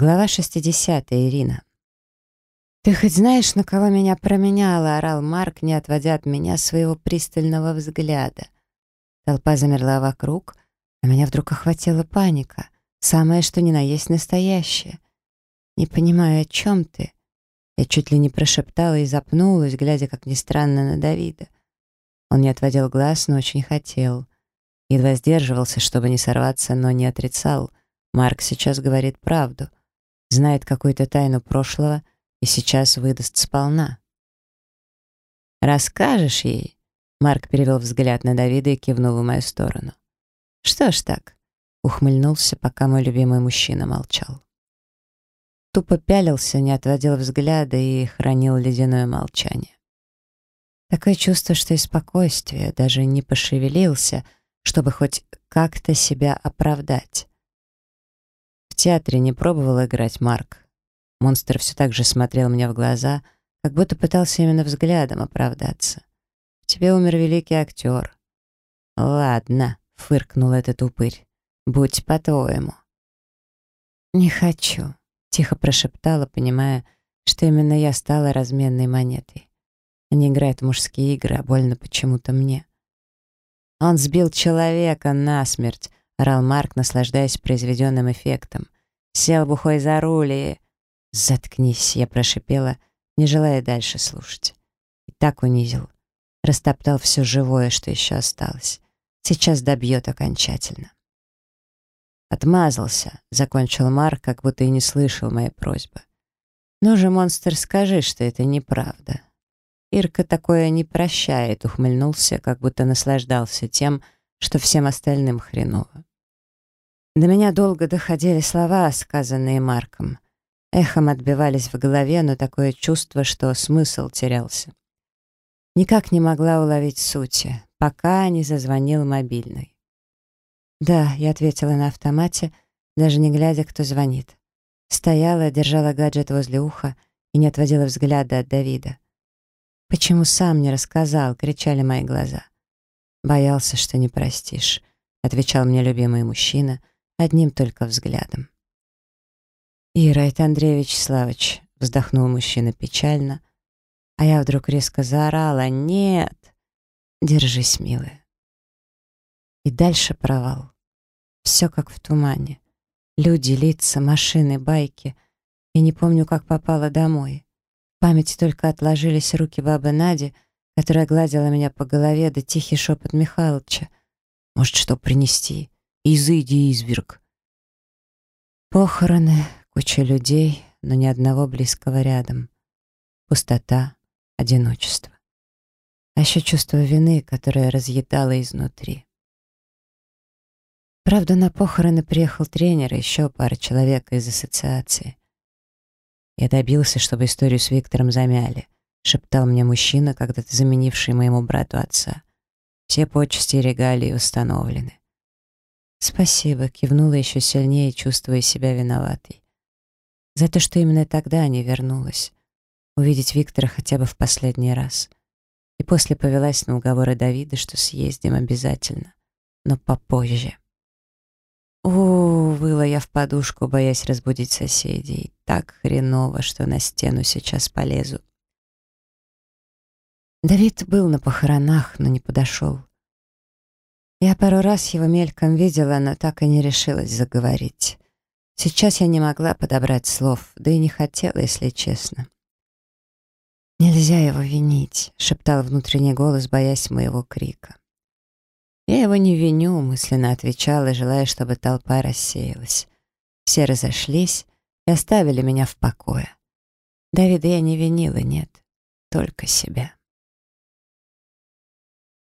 Глава 60. Ирина. «Ты хоть знаешь, на кого меня променяло?» — орал Марк, не отводя от меня своего пристального взгляда. Толпа замерла вокруг, а меня вдруг охватила паника. Самое, что ни на есть настоящее. «Не понимаю, о чем ты?» Я чуть ли не прошептала и запнулась, глядя, как ни странно, на Давида. Он не отводил глаз, но очень хотел. Едва сдерживался, чтобы не сорваться, но не отрицал. Марк сейчас говорит правду — знает какую-то тайну прошлого и сейчас выдаст сполна. «Расскажешь ей?» Марк перевел взгляд на Давида и кивнул в мою сторону. «Что ж так?» — ухмыльнулся, пока мой любимый мужчина молчал. Тупо пялился, не отводил взгляда и хранил ледяное молчание. Такое чувство, что и спокойствие, даже не пошевелился, чтобы хоть как-то себя оправдать театре не пробовал играть, Марк?» Монстр все так же смотрел мне в глаза, как будто пытался именно взглядом оправдаться. «В тебе умер великий актер». «Ладно», — фыркнул этот упырь, — «будь по-твоему». «Не хочу», — тихо прошептала, понимая, что именно я стала разменной монетой. Они играют в мужские игры, а больно почему-то мне. Он сбил человека насмерть, — орал Марк, наслаждаясь произведенным эффектом. «Сел бухой за руль и...» «Заткнись», — я прошипела, не желая дальше слушать. И так унизил. Растоптал все живое, что еще осталось. Сейчас добьет окончательно. «Отмазался», — закончил Марк, как будто и не слышал моей просьбы. «Ну же, монстр, скажи, что это неправда». Ирка такое не прощает, ухмыльнулся, как будто наслаждался тем, что всем остальным хреново. До меня долго доходили слова, сказанные Марком. Эхом отбивались в голове, но такое чувство, что смысл терялся. Никак не могла уловить сути, пока не зазвонил мобильный. «Да», — я ответила на автомате, даже не глядя, кто звонит. Стояла, держала гаджет возле уха и не отводила взгляда от Давида. «Почему сам не рассказал?» — кричали мои глаза. «Боялся, что не простишь», — отвечал мне любимый мужчина — одним только взглядом. «Ира, это Андрей Вячеславович», — вздохнул мужчина печально, а я вдруг резко заорала «Нет!» «Держись, милая». И дальше провал. Все как в тумане. Люди, лица, машины, байки. Я не помню, как попала домой. В памяти только отложились руки бабы Нади, которая гладила меня по голове, да тихий шепот Михалыча. «Может, что принести?» Изыди, изверг. Похороны, куча людей, но ни одного близкого рядом. Пустота, одиночество. А еще чувство вины, которое разъедало изнутри. Правда, на похороны приехал тренер и еще пара человек из ассоциации. Я добился, чтобы историю с Виктором замяли, шептал мне мужчина, когда-то заменивший моему брату отца. Все почести и регалии установлены. «Спасибо», — кивнула еще сильнее, чувствуя себя виноватой. За то, что именно тогда не вернулась. Увидеть Виктора хотя бы в последний раз. И после повелась на уговоры Давида, что съездим обязательно, но попозже. О, выла я в подушку, боясь разбудить соседей. Так хреново, что на стену сейчас полезу. Давид был на похоронах, но не подошел. Я пару раз его мельком видела, но так и не решилась заговорить. Сейчас я не могла подобрать слов, да и не хотела, если честно. «Нельзя его винить», — шептал внутренний голос, боясь моего крика. «Я его не виню», — мысленно отвечала, желая, чтобы толпа рассеялась. Все разошлись и оставили меня в покое. Давида я не винила, нет, только себя.